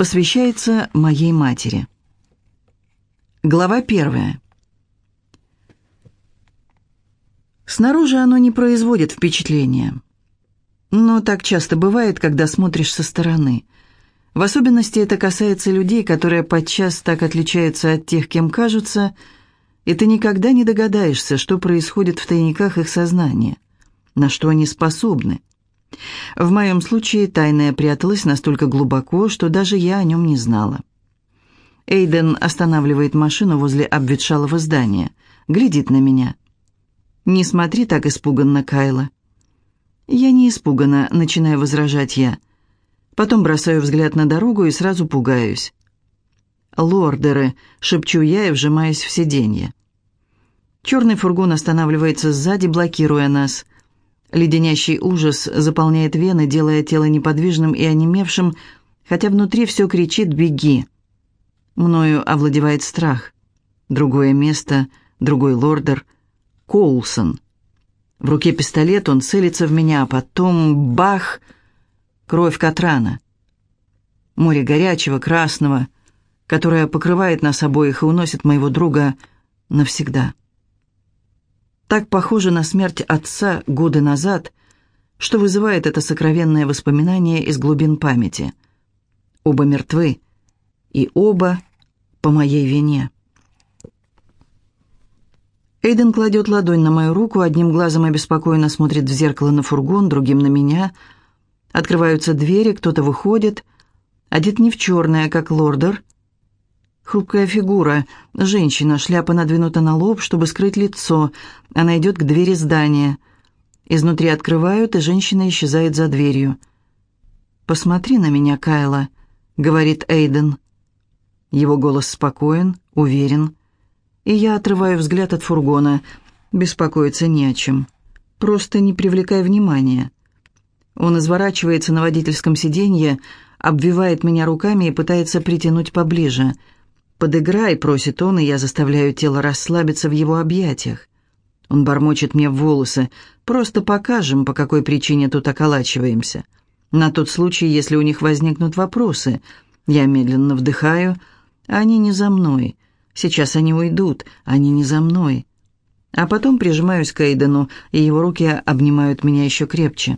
Посвящается моей матери. Глава первая. Снаружи оно не производит впечатления. Но так часто бывает, когда смотришь со стороны. В особенности это касается людей, которые подчас так отличаются от тех, кем кажутся, и ты никогда не догадаешься, что происходит в тайниках их сознания, на что они способны. В моем случае тайное пряталось настолько глубоко, что даже я о нем не знала. Эйден останавливает машину возле обветшалого здания, глядит на меня. «Не смотри так испуганно, Кайла». «Я не испугана», — начинаю возражать я. Потом бросаю взгляд на дорогу и сразу пугаюсь. «Лордеры», — шепчу я и вжимаюсь в сиденье. Черный фургон останавливается сзади, блокируя нас. Леденящий ужас заполняет вены, делая тело неподвижным и онемевшим, хотя внутри все кричит «беги». Мною овладевает страх. Другое место, другой лордер — Коулсон. В руке пистолет, он целится в меня, а потом бах! Кровь Катрана. Море горячего, красного, которое покрывает нас обоих и уносит моего друга навсегда. Так похоже на смерть отца годы назад, что вызывает это сокровенное воспоминание из глубин памяти. Оба мертвы, и оба по моей вине. Эйден кладет ладонь на мою руку, одним глазом обеспокоенно смотрит в зеркало на фургон, другим на меня. Открываются двери, кто-то выходит. Одет не в черное, как лордер. Хрупкая фигура. Женщина, шляпа надвинута на лоб, чтобы скрыть лицо. Она идет к двери здания. Изнутри открывают, и женщина исчезает за дверью. «Посмотри на меня, Кайла», — говорит Эйден. Его голос спокоен, уверен и я отрываю взгляд от фургона. Беспокоиться не о чем. Просто не привлекай внимания. Он изворачивается на водительском сиденье, обвивает меня руками и пытается притянуть поближе. «Подыграй», — просит он, и я заставляю тело расслабиться в его объятиях. Он бормочет мне в волосы. «Просто покажем, по какой причине тут околачиваемся. На тот случай, если у них возникнут вопросы. Я медленно вдыхаю, они не за мной. Сейчас они уйдут, они не за мной. А потом прижимаюсь к Эйдену, и его руки обнимают меня еще крепче.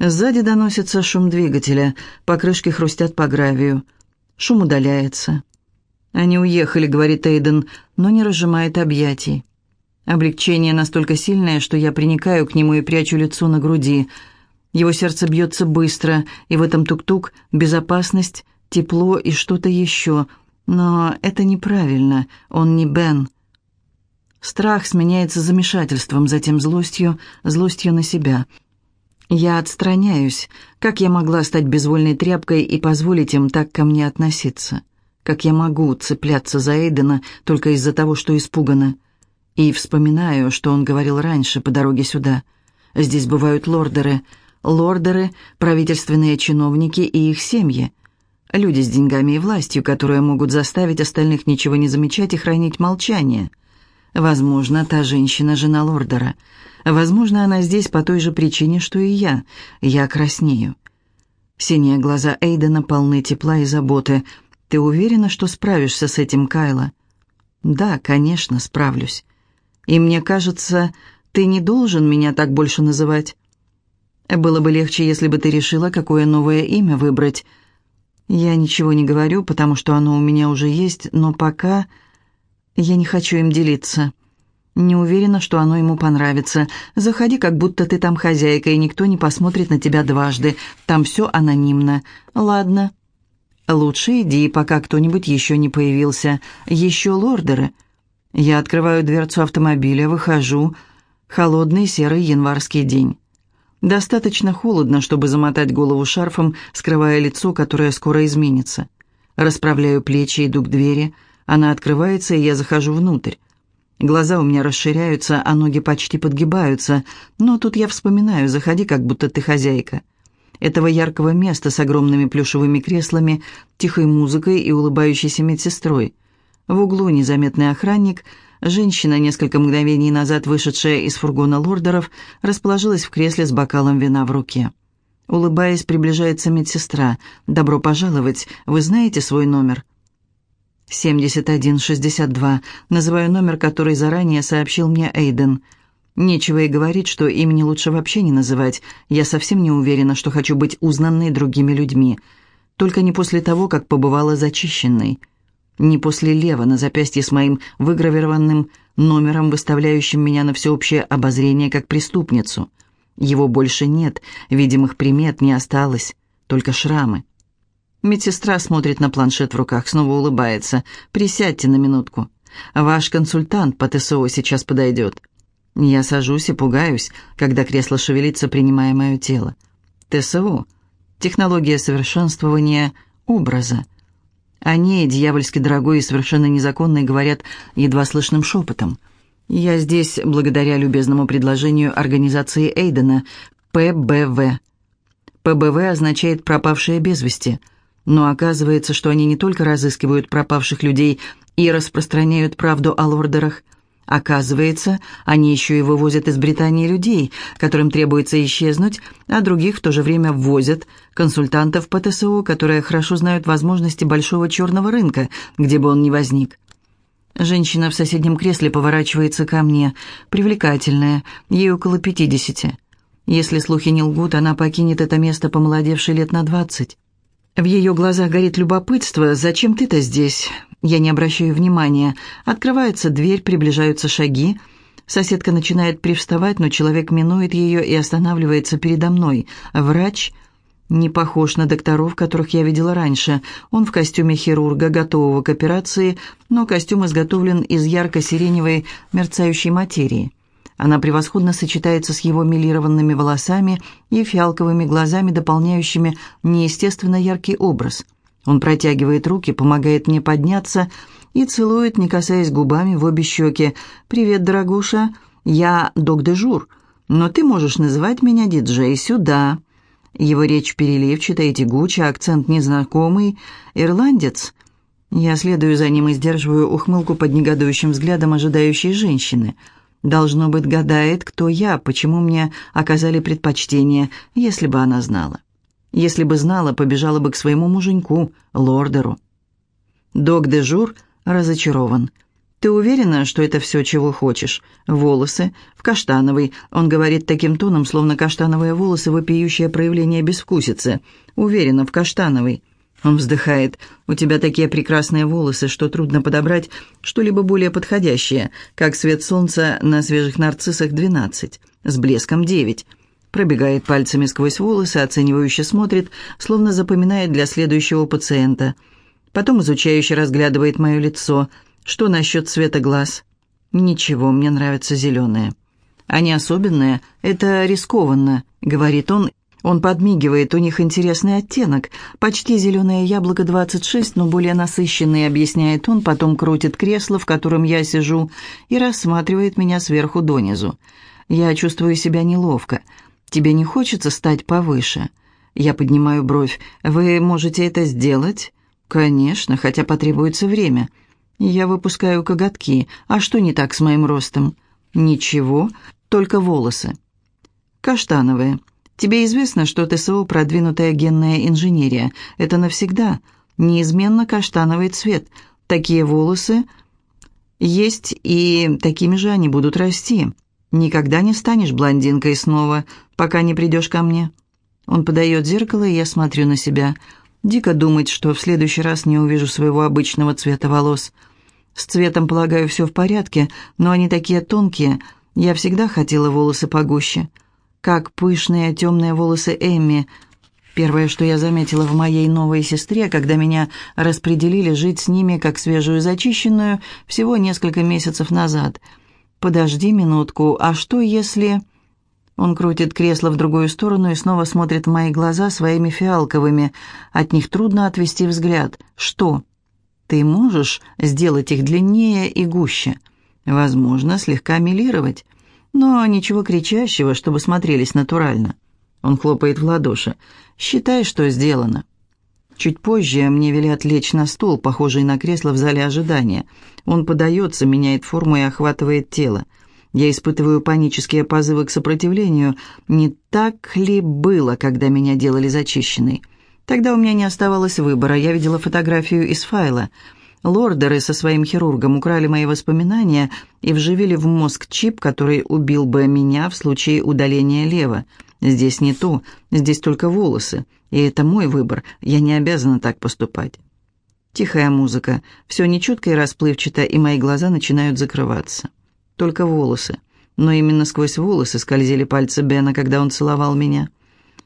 Сзади доносится шум двигателя, покрышки хрустят по гравию. Шум удаляется. «Они уехали», — говорит Эйден, но не разжимает объятий. Облегчение настолько сильное, что я приникаю к нему и прячу лицо на груди. Его сердце бьется быстро, и в этом тук-тук безопасность, тепло и что-то еще — но это неправильно, он не Бен. Страх сменяется замешательством, затем злостью, злостью на себя. Я отстраняюсь. Как я могла стать безвольной тряпкой и позволить им так ко мне относиться? Как я могу цепляться за Эйдена только из-за того, что испугана? И вспоминаю, что он говорил раньше по дороге сюда. Здесь бывают лордеры. Лордеры, правительственные чиновники и их семьи. Люди с деньгами и властью, которые могут заставить остальных ничего не замечать и хранить молчание. Возможно, та женщина – жена Лордера. Возможно, она здесь по той же причине, что и я. Я краснею. Синие глаза Эйдена полны тепла и заботы. «Ты уверена, что справишься с этим, Кайла?» «Да, конечно, справлюсь. И мне кажется, ты не должен меня так больше называть. Было бы легче, если бы ты решила, какое новое имя выбрать». Я ничего не говорю, потому что оно у меня уже есть, но пока я не хочу им делиться. Не уверена, что оно ему понравится. Заходи, как будто ты там хозяйка, и никто не посмотрит на тебя дважды. Там все анонимно. Ладно. Лучше иди, пока кто-нибудь еще не появился. Еще лордеры. Я открываю дверцу автомобиля, выхожу. Холодный серый январский день. Достаточно холодно, чтобы замотать голову шарфом, скрывая лицо, которое скоро изменится. Расправляю плечи, иду к двери. Она открывается, и я захожу внутрь. Глаза у меня расширяются, а ноги почти подгибаются. Но тут я вспоминаю, заходи, как будто ты хозяйка. Этого яркого места с огромными плюшевыми креслами, тихой музыкой и улыбающейся медсестрой. В углу незаметный охранник — Женщина, несколько мгновений назад вышедшая из фургона лордеров, расположилась в кресле с бокалом вина в руке. Улыбаясь, приближается медсестра. «Добро пожаловать. Вы знаете свой номер?» «7162. Называю номер, который заранее сообщил мне Эйден. Нечего и говорить, что имени лучше вообще не называть. Я совсем не уверена, что хочу быть узнанной другими людьми. Только не после того, как побывала зачищенной. Не после лева на запястье с моим выгравированным номером, выставляющим меня на всеобщее обозрение как преступницу. Его больше нет, видимых примет не осталось, только шрамы. Медсестра смотрит на планшет в руках, снова улыбается. «Присядьте на минутку. Ваш консультант по ТСО сейчас подойдет». Я сажусь и пугаюсь, когда кресло шевелится, принимая мое тело. ТСО — технология совершенствования образа. О ней, дьявольски дорогой и совершенно незаконной, говорят едва слышным шепотом. Я здесь благодаря любезному предложению организации Эйдена, ПБВ. ПБВ означает «пропавшие без вести», но оказывается, что они не только разыскивают пропавших людей и распространяют правду о лордерах. Оказывается, они еще и вывозят из Британии людей, которым требуется исчезнуть, а других в то же время ввозят консультантов по ТСО, которые хорошо знают возможности большого черного рынка, где бы он ни возник. Женщина в соседнем кресле поворачивается ко мне, привлекательная, ей около пятидесяти. Если слухи не лгут, она покинет это место помолодевшей лет на двадцать. В ее глазах горит любопытство. «Зачем ты-то здесь?» Я не обращаю внимания. Открывается дверь, приближаются шаги. Соседка начинает привставать, но человек минует ее и останавливается передо мной. Врач не похож на докторов, которых я видела раньше. Он в костюме хирурга, готового к операции, но костюм изготовлен из ярко-сиреневой мерцающей материи. Она превосходно сочетается с его милированными волосами и фиалковыми глазами, дополняющими неестественно яркий образ. Он протягивает руки, помогает мне подняться и целует, не касаясь губами, в обе щеки. «Привет, дорогуша, я док-дежур, но ты можешь называть меня диджей сюда». Его речь переливчатая тягучая, акцент незнакомый. «Ирландец?» Я следую за ним и сдерживаю ухмылку под негодующим взглядом ожидающей женщины – Должно быть, гадает, кто я, почему мне оказали предпочтение, если бы она знала. Если бы знала, побежала бы к своему муженьку, лордеру. Док-де-жур разочарован. «Ты уверена, что это все, чего хочешь? Волосы? В каштановый». Он говорит таким тоном, словно каштановые волосы – вопиющее проявление безвкусицы. «Уверена, в каштановый». Он вздыхает. «У тебя такие прекрасные волосы, что трудно подобрать что-либо более подходящее, как свет солнца на свежих нарциссах 12, с блеском 9». Пробегает пальцами сквозь волосы, оценивающе смотрит, словно запоминает для следующего пациента. Потом изучающе разглядывает мое лицо. Что насчет цвета глаз? «Ничего, мне нравятся зеленые». «Они особенные, это рискованно», — говорит он он подмигивает, у них интересный оттенок. Почти зеленое яблоко 26, но более насыщенный, объясняет он, потом крутит кресло, в котором я сижу, и рассматривает меня сверху донизу. Я чувствую себя неловко. Тебе не хочется стать повыше? Я поднимаю бровь. Вы можете это сделать? Конечно, хотя потребуется время. Я выпускаю коготки. А что не так с моим ростом? Ничего, только волосы. Каштановые. Тебе известно, что ТСО – продвинутая генная инженерия. Это навсегда. Неизменно каштановый цвет. Такие волосы есть, и такими же они будут расти. Никогда не станешь блондинкой снова, пока не придешь ко мне. Он подает зеркало, и я смотрю на себя. Дико думать, что в следующий раз не увижу своего обычного цвета волос. С цветом, полагаю, все в порядке, но они такие тонкие. Я всегда хотела волосы погуще как пышные темные волосы Эмми. Первое, что я заметила в моей новой сестре, когда меня распределили жить с ними как свежую зачищенную всего несколько месяцев назад. «Подожди минутку, а что если...» Он крутит кресло в другую сторону и снова смотрит в мои глаза своими фиалковыми. От них трудно отвести взгляд. «Что?» «Ты можешь сделать их длиннее и гуще?» «Возможно, слегка милировать» но ничего кричащего, чтобы смотрелись натурально. Он хлопает в ладоши. «Считай, что сделано». Чуть позже мне велят лечь на стол, похожий на кресло в зале ожидания. Он подается, меняет форму и охватывает тело. Я испытываю панические позывы к сопротивлению. Не так ли было, когда меня делали зачищенной? Тогда у меня не оставалось выбора. Я видела фотографию из файла. Лордеры со своим хирургом украли мои воспоминания и вживили в мозг чип, который убил бы меня в случае удаления лева. Здесь не то, здесь только волосы. И это мой выбор, я не обязана так поступать. Тихая музыка, все нечетко и расплывчато, и мои глаза начинают закрываться. Только волосы. Но именно сквозь волосы скользили пальцы Бена, когда он целовал меня.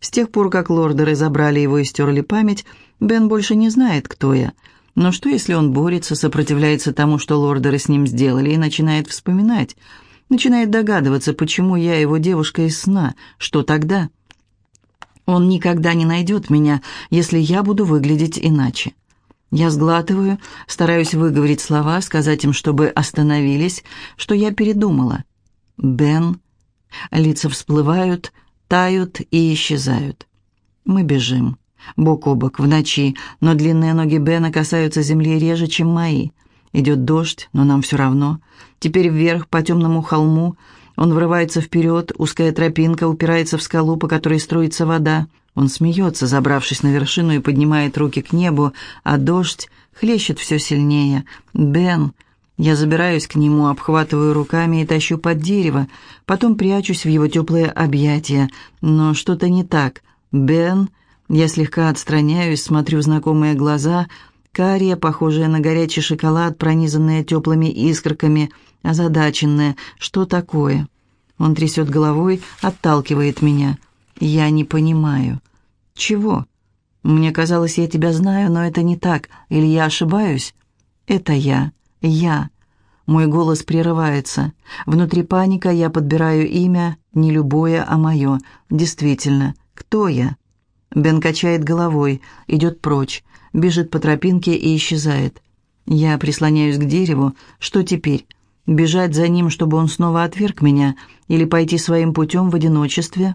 С тех пор, как лордеры забрали его и стерли память, Бен больше не знает, кто я. Но что, если он борется, сопротивляется тому, что лордеры с ним сделали, и начинает вспоминать? Начинает догадываться, почему я его девушка из сна. Что тогда? Он никогда не найдет меня, если я буду выглядеть иначе. Я сглатываю, стараюсь выговорить слова, сказать им, чтобы остановились, что я передумала. Бен. Лица всплывают, тают и исчезают. Мы бежим. Бок о бок, в ночи, но длинные ноги Бена касаются земли реже, чем мои. Идет дождь, но нам все равно. Теперь вверх, по темному холму. Он врывается вперед, узкая тропинка упирается в скалу, по которой струится вода. Он смеется, забравшись на вершину и поднимает руки к небу, а дождь хлещет все сильнее. «Бен!» Я забираюсь к нему, обхватываю руками и тащу под дерево, потом прячусь в его теплые объятия. Но что-то не так. «Бен!» Я слегка отстраняюсь, смотрю знакомые глаза, карие, похожие на горячий шоколад, пронизанные теплыми искорками, озадаченные. «Что такое?» Он трясет головой, отталкивает меня. «Я не понимаю». «Чего?» «Мне казалось, я тебя знаю, но это не так. Или я ошибаюсь?» «Это я. Я». Мой голос прерывается. Внутри паника я подбираю имя, не любое, а мое. Действительно, кто я?» Бен качает головой, идет прочь, бежит по тропинке и исчезает. Я прислоняюсь к дереву. Что теперь? Бежать за ним, чтобы он снова отверг меня? Или пойти своим путем в одиночестве?»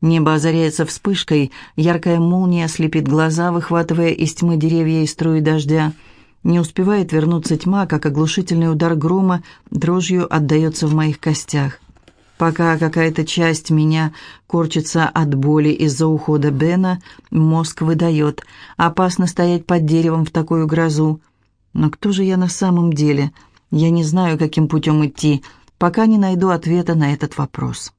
Небо озаряется вспышкой, яркая молния слепит глаза, выхватывая из тьмы деревья и струи дождя. Не успевает вернуться тьма, как оглушительный удар грома дрожью отдается в моих костях. Пока какая-то часть меня корчится от боли из-за ухода Бена, мозг выдает. Опасно стоять под деревом в такую грозу. Но кто же я на самом деле? Я не знаю, каким путем идти, пока не найду ответа на этот вопрос.